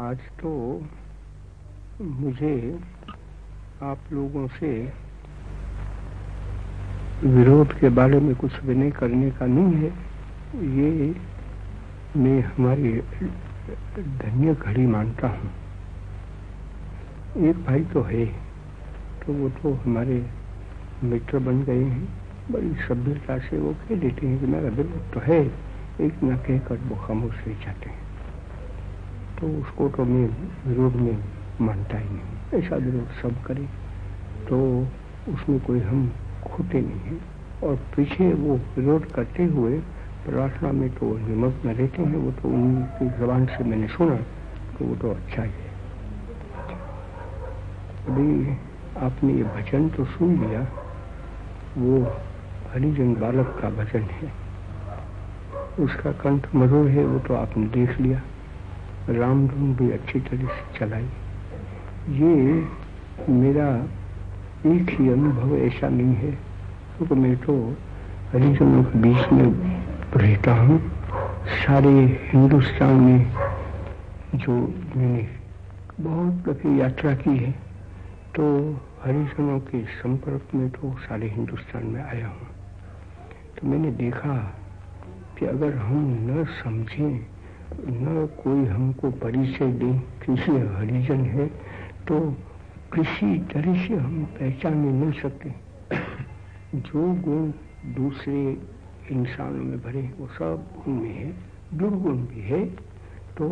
आज तो मुझे आप लोगों से विरोध के बारे में कुछ विनय करने का नहीं है। ये मैं हमारी धन्य घड़ी मानता हूँ। एक भाई तो है तो वो तो हमारे मित्र बन गए हैं। बड़ी सभ्यता से वो कह देते हैं कि मेरा विरोध तो है, एक न कहकर वो खामोश रह जाते हैं। तो उसको तो मैं विरोध में मानता ही नहीं। ऐसा विरोध सब करे। तो उसमें कोई हम खोते नहीं हैं। और पीछे वो विरोध करते हुए प्रार्थना में तो निमग्न रहते हैं। वो तो उनकी जबान से मैंने सुना तो वो तो अच्छा ही है। अभी आपने ये भजन तो सुन लिया। वो हरिजन बालक का भजन है। उसका कंठ मधुर है, वो तो आपने देख लिया। राम धुन भी अच्छी तरह से चलाई। ये मेरा एक ही अनुभव ऐसा नहीं है। क्योंकि तो मैं तो हरिजनों के बीच में रहता हूँ। सारे हिंदुस्तान में जो मैंने बहुत दफे यात्रा की है तो हरिजनों के संपर्क में तो सारे हिंदुस्तान में आया हूँ। तो मैंने देखा कि अगर हम न समझें न कोई हमको परिचय दे किसी हरिजन है तो किसी तरह से हम पहचाने नहीं सकते जो गुण दूसरे इंसानों में भरे, वो सब उनमें है, दुर्गुण भी है तो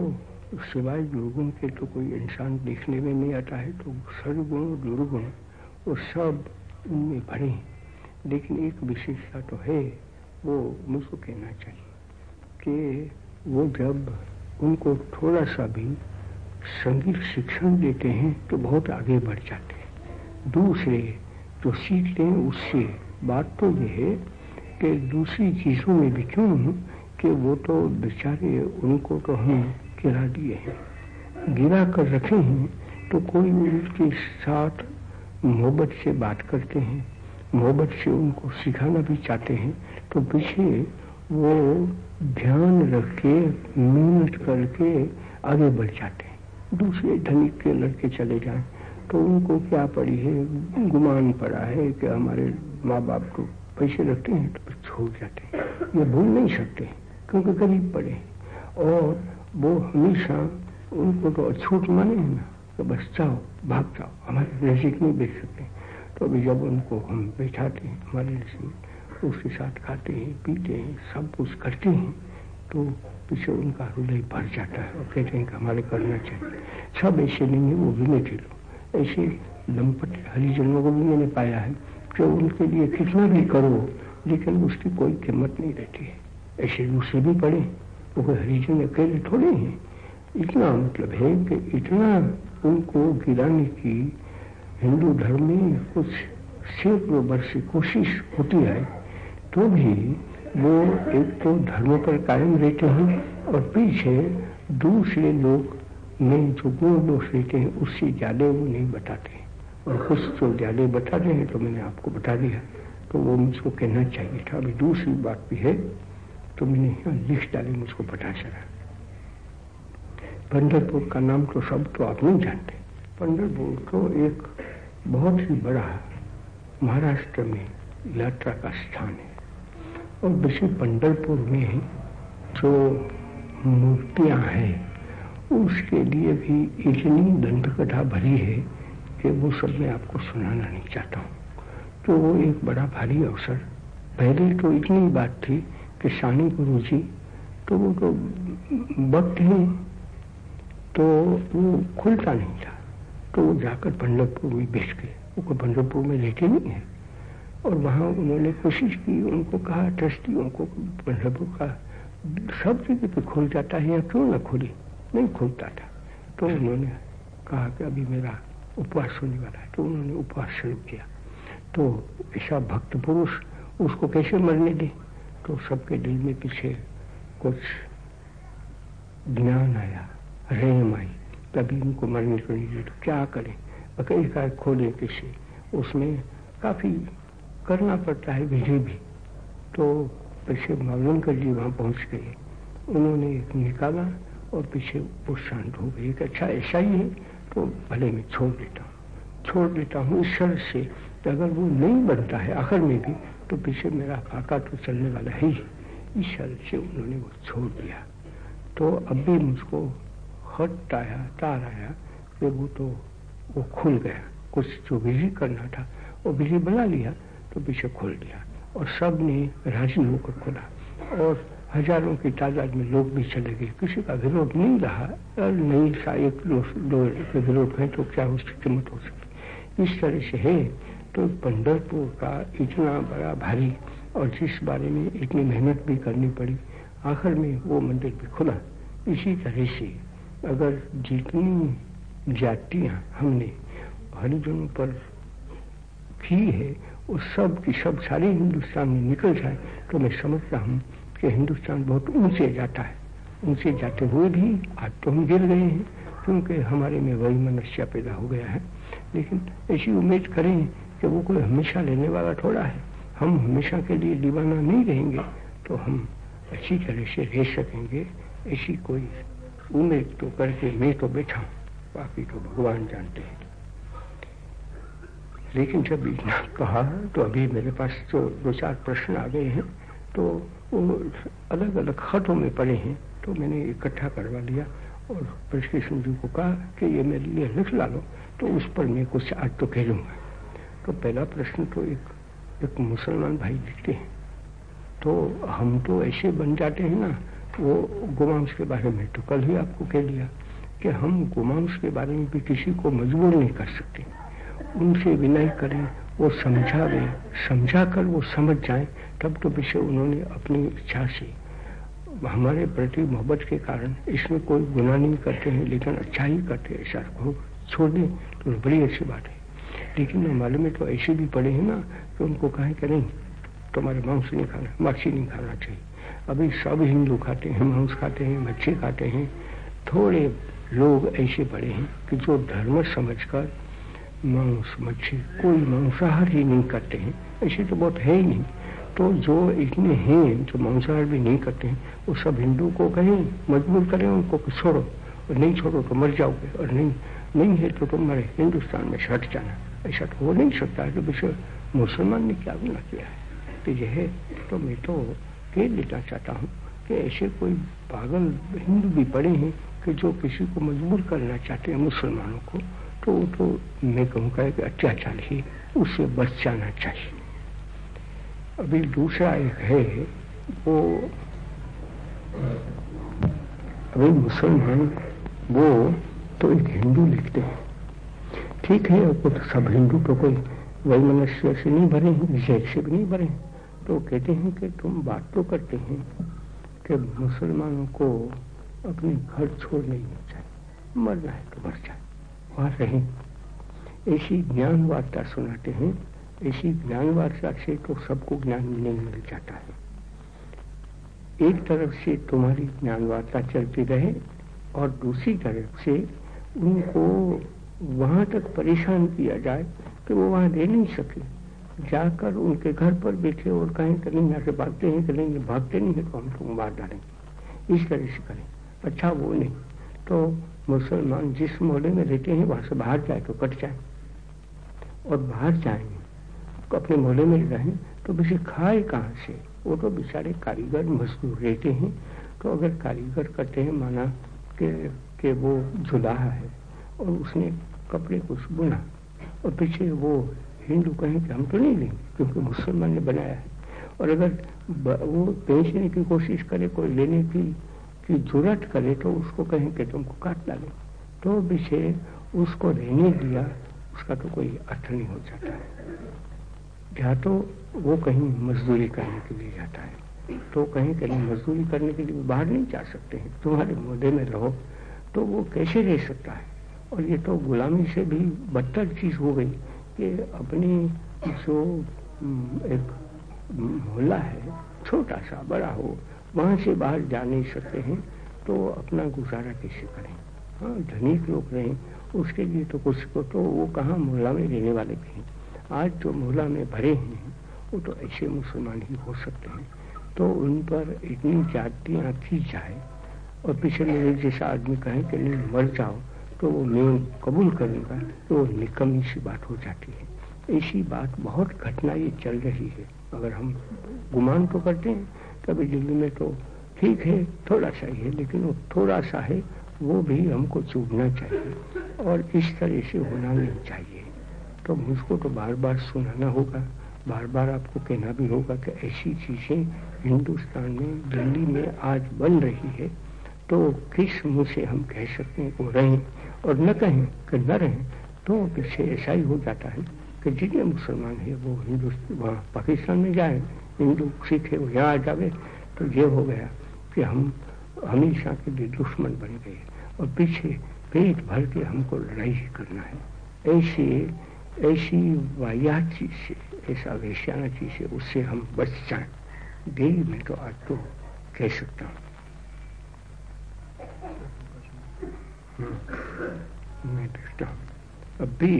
सिवाय दुर्गुण के तो कोई इंसान देखने में नहीं आता है तो सर्वगुण दुर्गुण, वो सब उनमें भरे। लेकिन एक विशेषता तो है, वो मुझको कहना चाहिए कि वो जब उनको थोड़ा सा भी संगीत शिक्षण देते हैं तो बहुत आगे बढ़ जाते हैं। दूसरे जो सीखते हैं, उससे बात तो ये है कि दूसरी चीज़ों में भी क्यों कि वो तो बेचारे उनको तो हम गिरा दिए हैं। गिरा कर रखे हैं तो कोई उनके साथ मोहब्बत से बात करते हैं, मोहब्बत से उनको सिखाना भी चाहते हैं तो पीछे वो ध्यान रख के मेहनत करके आगे बढ़ जाते हैं। दूसरे धनिक के लड़के चले जाए तो उनको क्या पड़ी है? गुमान पड़ा है कि हमारे माँ बाप को पैसे रखते हैं तो छोड़ जाते हैं। ये भूल नहीं सकते, क्योंकि गरीब पड़े और वो हमेशा उनको तो अछूट माने हैं ना तो बस जाओ, भाग जाओ, हमारे नज़दीक नहीं बेच सकते। तो अभी जब उनको हम बैठाते हैं, हमारे से उसके साथ खाते हैं, पीते हैं, सब कुछ करते हैं तो पीछे उनका हृदय भर जाता है। और कहते हैं कि हमारे करना चाहिए। सब ऐसे नहीं है, वो गिने लो ऐसे लंपट हरिजनों को भी मैंने पाया है कि उनके लिए कितना भी करो, लेकिन उसकी कोई कीमत नहीं रहती है। ऐसे दूसरे भी पड़े वो कोई हरिजन अकेले थोड़े हैं। इतना मतलब है कि इतना उनको गिराने की हिंदू धर्म में कुछ सैकड़ों वर्ष कोशिश होती है। तो भी वो एक तो धर्म पर कायम रहते हैं और पीछे दूसरे लोग में जो गुण दोष रहते हैं उससे ज़्यादा वो नहीं बताते और कुछ जो ज़्यादा बताते हैं तो मैंने आपको बता दिया। तो वो मुझको कहना चाहिए था, अभी दूसरी बात भी है तो मैंने यहाँ लिख डाली, मुझको पता चला पंडरपुर का नाम तो सब तो आप नहीं जानते। पंडरपुर तो एक बहुत ही बड़ा महाराष्ट्र में यात्रा का स्थान है। और वैसे पंडरपुर में जो मूर्तियाँ हैं, उसके लिए भी इतनी दंड कथा भरी है कि वो सब मैं आपको सुनाना नहीं चाहता हूँ। तो वो एक बड़ा भारी अवसर। पहले तो इतनी बात थी कि सानी गुरु जी तो वो तो वक्त ही तो वो खुलता नहीं था। तो वो जाकर पंडरपुर में बेच गए। वो पंडरपुर में लेके नहीं है। और वहाँ उन्होंने कोशिश की, उनको कहा ट्रस्टियों को पंडरपुर का सब जगह पे खुल जाता है, या क्यों ना खुली? नहीं खुलता था। तो उन्होंने कहा कि अभी मेरा उपवास होने वाला है। तो उन्होंने उपवास शुरू किया। तो ऐसा भक्त पुरुष उसको कैसे मरने दे? तो सबके दिल में पीछे कुछ ज्ञान आया रेम आई। तभी उनको मरने को नहीं तो क्या करें? कई कार खोले किसी, उसमें काफ़ी करना पड़ता है विधि भी। तो पैसे मालूम कर जी वहाँ पहुँच गए उन्होंने एक निकाला और पीछे वो शांत हो गई। अच्छा ऐसा ही है तो भले मैं छोड़ देता हूँ। छोड़ देता हूँ ईश्वर से तो अगर वो नहीं बनता है आखिर में भी तो पीछे मेरा फाका तो चलने वाला है ही। ईश्वर से उन्होंने वो छोड़ दिया। तो अब भी मुझको हट आया, तार आया कि वो तो वो खुल गया। कुछ जो बिजली करना था, वो बिजली बना लिया। तो पीछे खोल दिया और सबने राज़ी होकर खोला। और हज़ारों की तादाद में लोग भी चले गए। किसी का विरोध नहीं रहा। नहीं सा एक दो विरोध है तो क्या उसकी कीमत हो सकती? इस तरह से है। तो पंडरपुर का इतना बड़ा भारी और जिस बारे में इतनी मेहनत भी करनी पड़ी, आखिर में वो मंदिर भी खुला। इसी तरह से अगर जितनी जातियाँ हमने हरिजनों पर की है वो सब की सब सारी हिंदुस्तान में निकल जाए तो मैं समझता हूँ कि हिंदुस्तान बहुत ऊँचे जाता है। ऊँचे जाते हुए भी आज तो हम गिर गए हैं, क्योंकि हमारे में वही मनुष्य पैदा हो गया है। लेकिन ऐसी उम्मीद करें कि वो कोई हमेशा लेने वाला थोड़ा है। हम हमेशा के लिए दीवाना नहीं रहेंगे तो हम अच्छी तरह से रह सकेंगे। ऐसी कोई उम्मीद तो करके मैं तो बैठा हूँ। बाकी तो भगवान जानते हैं। लेकिन जब इतना कहा तो अभी मेरे पास जो दो चार प्रश्न आ गए हैं तो वो अलग अलग खतों में पड़े हैं तो मैंने इकट्ठा करवा लिया और प्रशिक्षण जी को कहा कि ये मेरे लिए लिख ला लो तो उस पर मैं कुछ आज तो कह लूँगा तो पहला प्रश्न तो एक एक मुसलमान भाई लिखते हैं तो हम तो ऐसे बन जाते हैं ना, वो गोमांस के बारे में तो कल ही आपको कह दिया कि हम गोमांस के बारे में भी किसी को मजबूर नहीं कर सकते। उनसे विनय करें, वो समझावे। समझा कर वो समझ जाए, तब तो विषय उन्होंने अपनी इच्छा से। हमारे प्रति मोहब्बत के कारण इसमें कोई गुना नहीं करते हैं, लेकिन अच्छा ही करते हैं, ऐसा को छोड़ दें तो बड़ी अच्छी बात है। लेकिन हमारे में तो ऐसे भी पड़े हैं ना, कि उनको कहें कि नहीं, तुम्हारे मांस नहीं खाना, मच्छी नहीं खाना चाहिए। अभी सब हिंदू खाते हैं, मांस खाते हैं, मच्छी खाते हैं। थोड़े लोग ऐसे पड़े हैं कि जो धर्म समझकर मांस, मच्छी, कोई मांसाहार ही नहीं करते हैं। ऐसे तो बहुत है ही नहीं। तो जो इतने हैं, जो मांसाहार भी नहीं करते हैं, वो सब हिंदू को कहें, मजबूर करें, उनको कि छोड़ो। और नहीं छोड़ो तो मर जाओगे। और नहीं नहीं है तो तुम मरे। हिंदुस्तान में सट जाना। ऐसा तो हो नहीं सकता। है तो विषय मुसलमान ने क्या गुना किया है? तो यह तो मैं तो कह देना चाहता हूँ कि ऐसे कोई पागल हिंदू भी पड़े हैं कि जो किसी को मजबूर करना चाहते हैं मुसलमानों को। तो तो मैं कहूँगा कि अत्याचार ही उससे बच जाना चाहिए। अभी दूसरा एक है, वो, अभी मुसलमान, वो तो एक हिंदू लिखते हैं। ठीक है, वो तो सब हिंदू तो कोई वही मनुष्य से नहीं भरे विषय से भी नहीं भरे तो कहते हैं कि तुम बात तो करते हैं कि मुसलमानों को अपने घर छोड़ नहीं चाहिए। मरना है तो मर जाए। वहाँ रहे ऐसी ज्ञान वार्ता सुनाते हैं। ऐसी ज्ञान वार्ता से तो सबको ज्ञान नहीं मिल जाता है। एक तरफ़ से तुम्हारी ज्ञान वार्ता चलती रहे और दूसरी तरफ़ से उनको वहाँ तक परेशान किया जाए कि वो वहाँ रह नहीं सके। जाकर उनके घर पर बैठे और कहें कि नहीं, यहाँ से भागते हैं कि नहीं भागते नहीं है तो हम तुम मार डालेंगे इस तरह से करें। अच्छा वो नहीं। तो मुसलमान जिस मोहल्ले में रहते हैं वहाँ से बाहर जाए तो कट जाए। और बाहर जाएँगे तो अपने मोहल्ले में रहें तो बेसी खाए कहाँ से? वो तो बेचारे कारीगर मजदूर रहते हैं। तो अगर कारीगर करते हैं माना के, कि वो झुलाहा है और उसने कपड़े कुछ बुना और पीछे वो हिंदू कहें कि हम तो नहीं लेंगे क्योंकि मुसलमान ने बनाया है। और अगर वो बेचने की कोशिश करे कोई लेने की कि ज़रूरत करे तो उसको कहें कि तुमको काट डाले तो विषय उसको रहने दिया, उसका तो कोई अर्थ नहीं हो जाता है। या तो वो कहीं मजदूरी करने के लिए जाता है तो कहीं कहीं मजदूरी करने के लिए बाहर नहीं जा सकते हैं, तुम्हारे मोहल्ले में रहो तो वो कैसे रह सकता है? और ये तो गुलामी से भी बदतर चीज़ हो गई कि अपनी जो एक मोहल्ला है, छोटा सा, बड़ा हो वहाँ से बाहर जा नहीं सकते हैं तो अपना गुजारा कैसे करें? हाँ धनिक लोग रहें, उसके लिए तो कुछ को तो वो कहाँ मोहल्ला में रहने वाले भी हैं। आज जो मोहल्ला में भरे हैं, वो तो ऐसे मुसलमान ही हो सकते हैं। तो उन पर इतनी जातियाँ की जाए, और पीछे मेरे जैसा आदमी कहे कि नहीं, मर जाओ तो वो मैं कबूल करूँगा तो वो निकम्मी सी बात हो जाती है। ऐसी बात बहुत घटना ये चल रही है। अगर हम गुमान तो करते हैं कभी दिल्ली में तो ठीक है, थोड़ा सा ही है, लेकिन वो थोड़ा सा है, वो भी हमको चूकना चाहिए और इस तरह से होना नहीं चाहिए। तो मुझको तो बार बार सुनाना होगा बार बार आपको कहना भी होगा कि ऐसी चीज़ें हिंदुस्तान में, दिल्ली में आज बन रही है तो किस मुँह से हम कह सकते हैं वो रहें और न कहें कि न रहें तो पीछे ऐसा ही हो जाता है कि जितने मुसलमान है वो हिंदुस्तान पाकिस्तान में जाए हिंदू सिख है वो यहाँ आ जावे तो ये हो गया कि हम हमेशा के लिए दुश्मन बन गए और पीछे पेट भर के हमको लड़ाई ही करना है। ऐसी ऐसी वाहियात चीज़ से ऐसा वैश्याना चीज़ से उससे हम बच जाए। देरी में तो आज तो कह सकता हूँ। हम्म, मैं देखता हूँ। अभी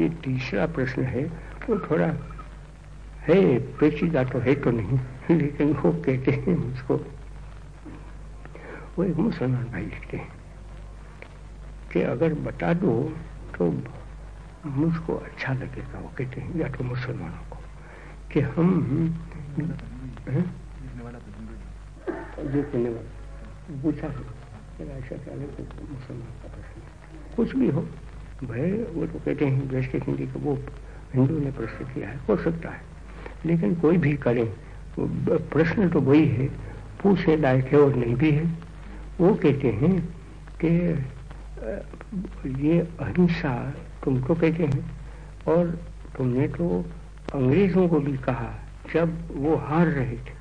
ये तीसरा प्रश्न है वो थोड़ा है पेचीदा तो है तो नहीं, लेकिन वो कहते हैं मुझको, वो एक मुसलमान भाई लिखते हैं कि अगर बता दो तो मुझको अच्छा लगेगा। वो कहते हैं, या तो मुसलमानों को, कि हम जो वाला, पूछा मुसलमान का प्रश्न कुछ भी हो भाई वो तो कहते हैं वेस्ट हिंदी का वो हिंदू ने प्रश्न किया है, हो सकता है। लेकिन कोई भी करे प्रश्न तो वही है, पूछे लायक है और नहीं भी है। वो कहते हैं कि ये अहिंसा तुम तो कहते हैं। और तुमने तो अंग्रेज़ों को भी कहा, जब वो हार रहे थे।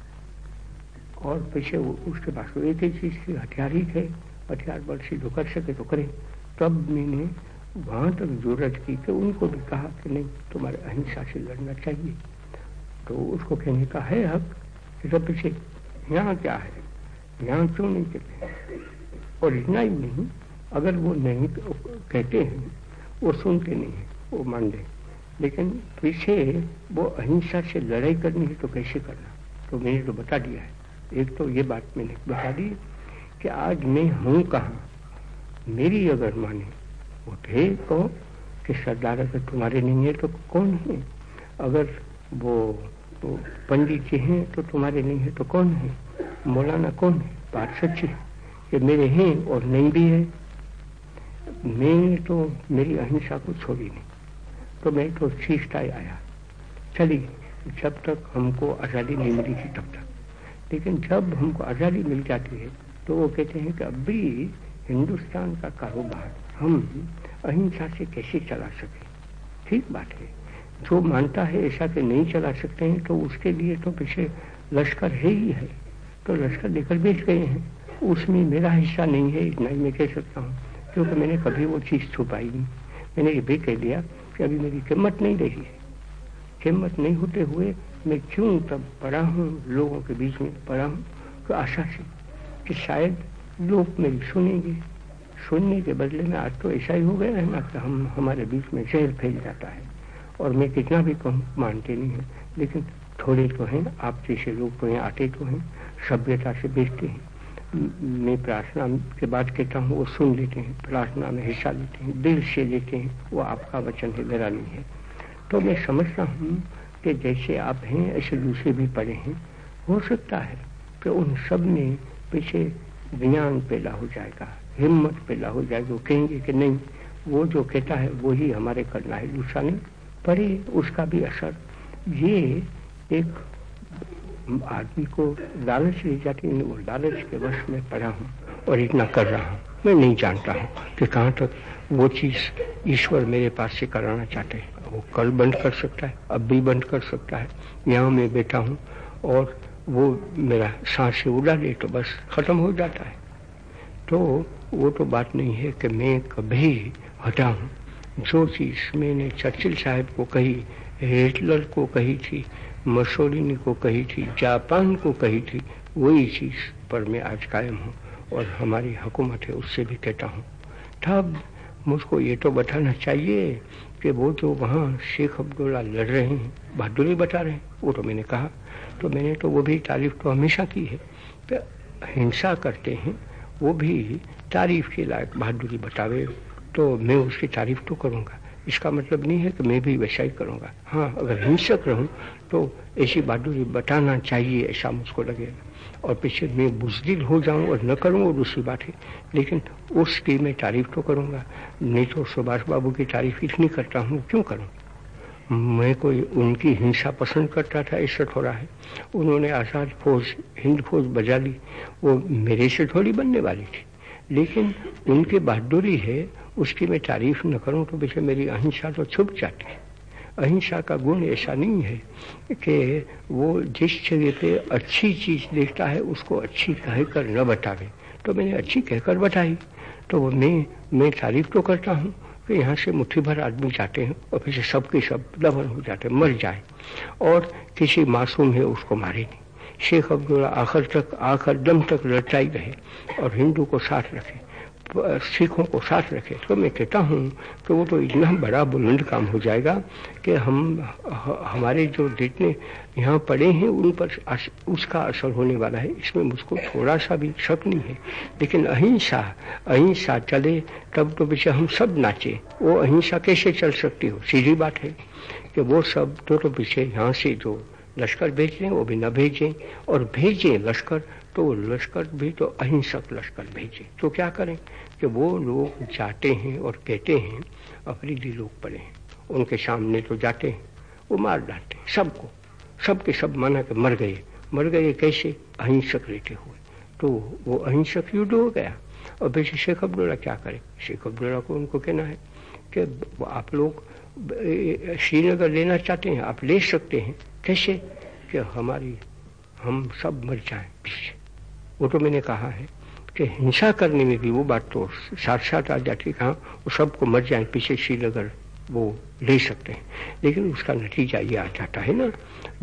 और पीछे उसके पास तो एक ही चीज़ थी, हथियार ही थे। हथियार बल से जो कर सके तो करें। तब मैंने वहाँ तक ज़रूरत की कि उनको भी कहा कि नहीं, तुम्हारे अहिंसा से लड़ना चाहिए। तो उसको कहने का है हक जब पीछे यहाँ क्या है? यहाँ क्यों नहीं कहते और इतना ही नहीं, अगर वो नहीं कहते हैं, वो सुनते नहीं है, वो मान ले लेकिन पीछे वो अहिंसा से लड़ाई करनी है तो कैसे करना? तो मैंने तो बता दिया है। एक तो ये बात मैंने बता दी कि आज मैं हूँ कहाँ? मेरी अगर माने, वो थे कहो कि सरदार अगर तुम्हारे नहीं है तो कौन है? अगर वो, वो पंडित जी हैं तो तुम्हारे नहीं है तो कौन है? मौलाना कौन है? बात सच्ची है। कि मेरे हैं और नहीं भी है। मैंने तो मेरी अहिंसा को छोड़ी नहीं। तो मैं तो सीखता आया। चली जब तक हमको आज़ादी नहीं मिली थी तब तक। लेकिन जब हमको आज़ादी मिल जाती है तो वो कहते हैं कि अभी हिंदुस्तान का कारोबार हम अहिंसा से कैसे चला सके? ठीक बात है। जो मानता है ऐसा कि नहीं चला सकते हैं तो उसके लिए तो पीछे लश्कर है ही है। तो लश्कर लेकर बेच गए हैं। उसमें मेरा हिस्सा नहीं है, इतना ही मैं कह सकता हूँ। क्योंकि मैंने कभी वो चीज़ छुपाई नहीं। मैंने ये भी कह दिया कि अभी मेरी कीमत नहीं रही है। कीमत नहीं होते हुए मैं क्यों तब पढ़ा हूँ, लोगों के बीच में पढ़ा हूँ तो आशा से कि शायद लोग मेरी सुनेंगे। सुनने के बदले में आज तो ऐसा ही हो गया है ना कि हम, हमारे बीच में जहर फैल जाता है। और मैं कितना भी कम मानते नहीं है, लेकिन थोड़े तो हैं, आप जैसे लोग तो यहाँ आते तो हैं, सभ्यता से बेचते हैं। मैं प्रार्थना के बाद कहता हूँ, वो सुन लेते हैं, प्रार्थना में हिस्सा लेते हैं, दिल से लेते हैं, वो आपका वचन है, मेरा नहीं है। तो मैं समझता हूँ कि जैसे आप हैं, ऐसे दूसरे भी पड़े हैं, हो सकता है कि उन सब में पीछे ज्ञान पैदा हो जाएगा, हिम्मत पैदा हो जाएगी वो कहेंगे कि नहीं, वो जो कहता है वो ही हमारे करना है, दूसरा नहीं। पर उसका भी असर। ये एक आदमी को लालच ले जाती है वो लालच के वश में पड़ा हूँ और इतना कर रहा हूँ। मैं नहीं जानता हूँ कि कहाँ तक वो चीज़ ईश्वर मेरे पास से कराना चाहते हैं। वो कल बंद कर सकता है, अब भी बंद कर सकता है। यहाँ मैं बैठा हूँ और वो मेरा सांस से उड़ा ले तो बस खत्म हो जाता है। तो वो तो बात नहीं है कि मैं कभी हटा हूँ। जो चीज़ मैंने चर्चिल साहब को कही, हिटलर को कही थी मसोलिनी को कही थी, जापान को कही थी, वही चीज़ पर मैं आज कायम हूँ और हमारी हुकूमत है उससे भी कहता हूँ। तब मुझको ये तो बताना चाहिए कि वो जो वहाँ शेख अब्दुल्ला लड़ रहे हैं, बहादुरी बता रहे हैं, वो तो मैंने कहा। तो मैंने तो वो भी तारीफ़ तो हमेशा की है तो हिंसा करते हैं, वो भी तारीफ़ के लायक बहादुरी बतावे। तो मैं उसकी तारीफ़ तो करूँगा। इसका मतलब नहीं है कि मैं भी वैसा ही करूँगा। हाँ अगर हिंसक रहूँ तो ऐसी बहादुरी बताना चाहिए, ऐसा मुझको लगेगा और पीछे मैं बुजदिल हो जाऊँ और न करूँ वो दूसरी बात है, लेकिन उसकी मैं तारीफ़ तो करूँगा। नहीं तो सुभाष बाबू की तारीफ़ इतनी करता हूँ, क्यों करूँ? मैं कोई उनकी हिंसा पसंद करता था, ऐसा थोड़ा है। उन्होंने आज़ाद फौज, हिंद फौज बजा ली। वो मेरे से थोड़ी बनने वाली थी। लेकिन उनकी बहादुरी है, उसकी मैं तारीफ़ न करूँ तो पीछे मेरी अहिंसा तो छुप जाती है। अहिंसा का गुण ऐसा नहीं है कि वो जिस जगह पे अच्छी चीज़ देखता है, उसको अच्छी कहकर न बतावे। तो मैंने अच्छी कहकर बताई। तो मैं मैं तारीफ़ तो करता हूँ कि यहाँ से मुट्ठी भर आदमी जाते हैं और फिर सब के सब दफन हो जाते मर जाए। और किसी मासूम है उसको मारे नहीं। शेख अब्दुल्ला आखिर तक आखिर दम तक लड़ाई रहे और हिंदू को साथ रखे सिखों को साथ रखे। तो मैं कहता हूँ कि वो तो इतना बड़ा बुलंद काम हो जाएगा कि हम हमारे जो जितने यहाँ पड़े हैं उन पर उसका असर होने वाला है। इसमें मुझको थोड़ा सा भी शक नहीं है। लेकिन अहिंसा अहिंसा चले तब तो पीछे हम सब नाचे। वो अहिंसा कैसे चल सकती हो? सीधी बात है कि वो सब तो, तो पीछे यहाँ से जो लश्कर भेज, वो भी न भेजें, और भेजें लश्कर तो लश्कर भी तो अहिंसक लश्कर भेजे। तो क्या करें कि वो लोग जाते हैं और कहते हैं, अफरीदी लोग पड़े हैं। उनके सामने तो जाते हैं, वो मार डालते हैं सबको। सबके सब माना के मर गए। मर गए कैसे? अहिंसक रहते हुए। तो वो अहिंसक युद्ध हो गया। और वैसे शेख अब्दुल्ला क्या करे? शेख अब्दुल्ला को उनको कहना है कि आप लोग श्रीनगर लेना चाहते हैं, आप ले सकते हैं। कैसे? कि हमारी, हम सब मर जाए पीछे। वो तो मैंने कहा है कि हिंसा करने में भी वो बात तो साथ साथ आ जाती कहा वो सबको मर जाए पीछे श्रीनगर वो ले सकते हैं। लेकिन उसका नतीजा ये आ जाता है ना,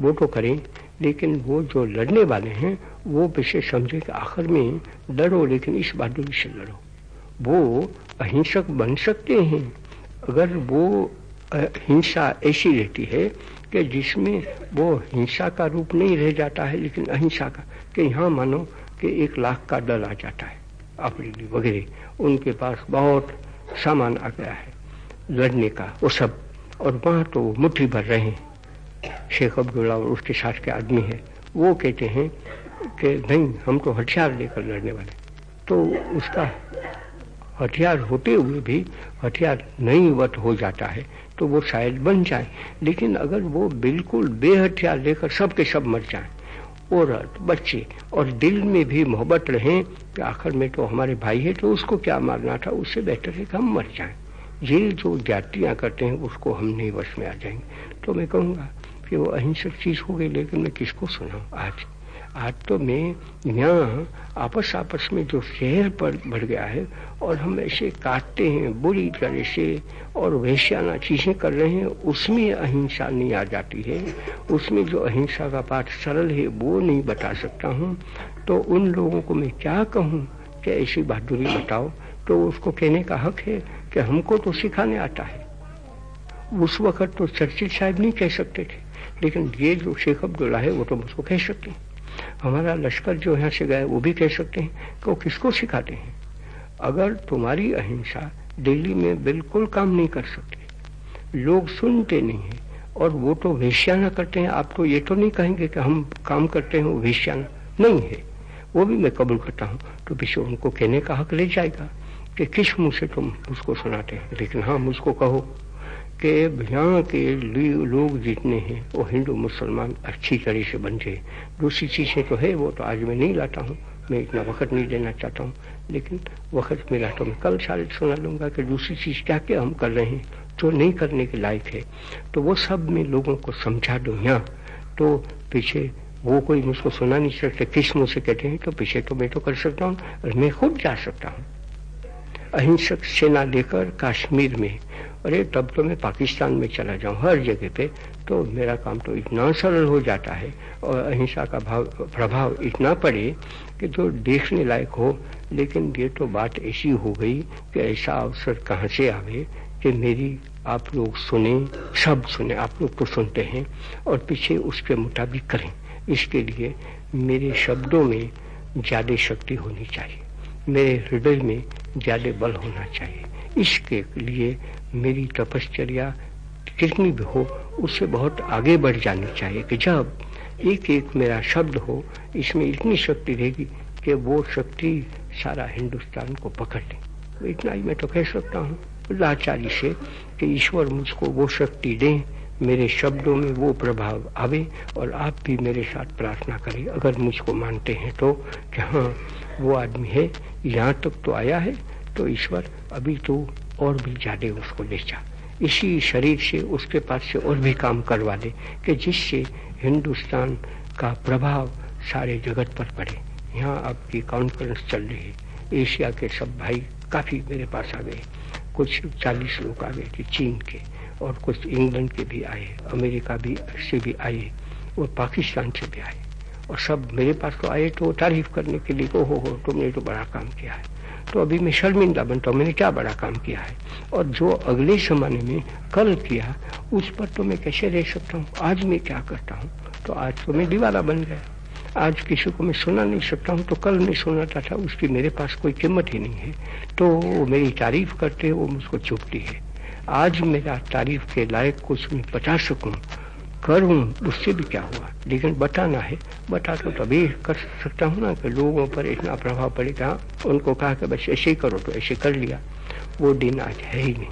वो तो करें, लेकिन वो जो लड़ने वाले हैं, वो पीछे समझे कि आखिर में लड़ो, लेकिन इस बहादुरी से लड़ो। वो अहिंसक बन सकते हैं। अगर वो हिंसा ऐसी रहती है कि जिसमें वो हिंसा का रूप नहीं रह जाता है, लेकिन अहिंसा का, कि यहाँ मानो कि एक लाख का दल आ जाता है अफरीदी वगैरह। उनके पास बहुत सामान आ गया है, लड़ने का, वो सब। और वहाँ तो मुट्ठी भर रहे हैं। शेख अब्दुल्ला और उसके साथ के आदमी है। वो कहते हैं कि नहीं, हम तो हथियार लेकर लड़ने वाले तो उसका हथियार होते हुए भी हथियार नहीं वत हो जाता है तो वो शायद बन जाए। लेकिन अगर वो बिल्कुल बेहथियार लेकर सबके सब मर जाए, औरत, बच्चे और दिल में भी मोहब्बत रहे, कि आखिर में तो हमारे भाई है तो उसको क्या मारना था? उससे बेहतर है कि हम मर जाएँ। ये जो जातियाँ करते हैं, उसको हम नहीं वश में आ जाएँगे। तो मैं कहूँगा कि वो अहिंसक चीज़ हो गई, लेकिन मैं किसको सुनाऊं आज? आज तो मैं यहाँ आपस आपस में जो शहर पर बढ़ गया है और हम ऐसे काटते हैं, बुरी तरह से और वैश्याना चीज़ें कर रहे हैं, उसमें अहिंसा नहीं आ जाती है। उसमें जो अहिंसा का पाठ सरल है, वो नहीं बता सकता हूँ। तो उन लोगों को मैं क्या कहूँ कि ऐसी बहादुरी बताओ। तो उसको कहने का हक है कि हमको तो सिखाने आता है। उस वक्त तो चर्चिल साहब नहीं कह सकते थे, लेकिन ये जो शेख अब्दुल्ला है, वो तो मुझको कह सकते हैं। हमारा लश्कर जो यहाँ से गए वो भी कह सकते हैं कि वो किसको सिखाते हैं? अगर तुम्हारी अहिंसा दिल्ली में बिल्कुल काम नहीं कर सकते, लोग सुनते नहीं है, और वो तो वेश्याना करते हैं आप तो ये तो नहीं कहेंगे कि हम काम करते हैं, वो वेश्याना नहीं है। वो भी मैं कबूल करता हूँ तो पीछे उनको कहने का हक ले जाएगा कि किस मुँह से तुम उसको सुनाते हैं। लेकिन हाँ मुझको कहो। कि यहाँ के लोग जितने हैं, वो हिंदू, मुसलमान अच्छी तरह से बन जाए दूसरी चीज़ें तो है, वो तो आज मैं नहीं लाता हूँ। मैं इतना वक्त नहीं देना चाहता हूँ। लेकिन वक्त मेरा तो मैं कल सारे सुना लूँगा कि दूसरी चीज़ क्या क्या हम कर रहे हैं, जो नहीं करने के लायक है। तो वो सब मैं लोगों को समझा दूँ यहाँ। तो पीछे वो कोई मुझको सुना नहीं सकते, किस मुँह से कहते हैं तो पीछे तो मैं तो कर सकता हूँ और मैं खुद जा सकता हूँ। अहिंसक सेना लेकर कश्मीर में अरे, तब तो मैं पाकिस्तान में चला जाऊँ हर जगह पे तो मेरा काम तो इतना सरल हो जाता है और अहिंसा का भाव, प्रभाव इतना पड़े कि जो देखने लायक हो, लेकिन ये तो बात ऐसी हो गई कि ऐसा अवसर कहाँ से आवे कि मेरी, आप लोग सुने, सब सुने, आप लोग तो सुनते हैं और पीछे उसके मुताबिक करें। इसके लिए मेरे शब्दों में ज़्यादा शक्ति होनी चाहिए, मेरे हृदय में ज़्यादा बल होना चाहिए। इसके लिए मेरी तपश्चर्या कितनी भी हो, उससे बहुत आगे बढ़ जानी चाहिए कि जब एक एक मेरा शब्द हो, इसमें इतनी शक्ति रहेगी कि वो शक्ति सारा हिंदुस्तान को पकड़ ले। तो इतना ही मैं तो कह सकता हूँ, लाचारी से कि ईश्वर मुझको वो शक्ति दें, मेरे शब्दों में वो प्रभाव आवे और आप भी मेरे साथ प्रार्थना करें। अगर मुझको मानते हैं तो कि हाँ वो आदमी है, यहाँ तक तो आया है तो ईश्वर अभी तो और भी ज़्यादा उसको ले जा इसी शरीर से, उसके पास से और भी काम करवा दे कि जिससे हिंदुस्तान का प्रभाव सारे जगत पर पड़े। यहाँ आपकी कॉन्फ्रेंस चल रही है। एशिया के सब भाई काफ़ी मेरे पास आ गए। कुछ चालीस लोग आ गए थे चीन के और कुछ इंग्लैंड के भी आए, अमेरिका भी से भी आए और पाकिस्तान से भी आए। और सब मेरे पास तो आए तो तारीफ़ करने के लिए ओ हो हो, तुमने तो बड़ा काम किया है। तो अभी मैं शर्मिंदा बनता हूँ मैंने क्या बड़ा काम किया है? और जो अगले जमाने में कल किया, उस पर तो मैं कैसे रह सकता हूँ? आज मैं क्या करता हूँ? तो आज तो मैं दीवारा बन गया। आज किसी को मैं सुना नहीं सकता हूँ तो कल मैं सुनाता था, उसकी मेरे पास कोई कीमत ही नहीं है। तो वो मेरी तारीफ़ करते वो मुझको चुपती है। आज मेरा तारीफ़ के लायक कुछ मैं बता सकूँ करूँ, उससे भी क्या हुआ? लेकिन बताना है, बता तो तभी कर सकता हूँ ना कि लोगों पर इतना प्रभाव पड़ेगा। उनको कहा कि बस ऐसे ही करो तो ऐसे कर लिया। वो दिन आज है ही नहीं।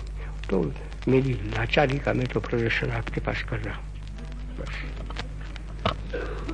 तो मेरी लाचारी का मैं तो प्रदर्शन आपके पास कर रहा हूँ। बस।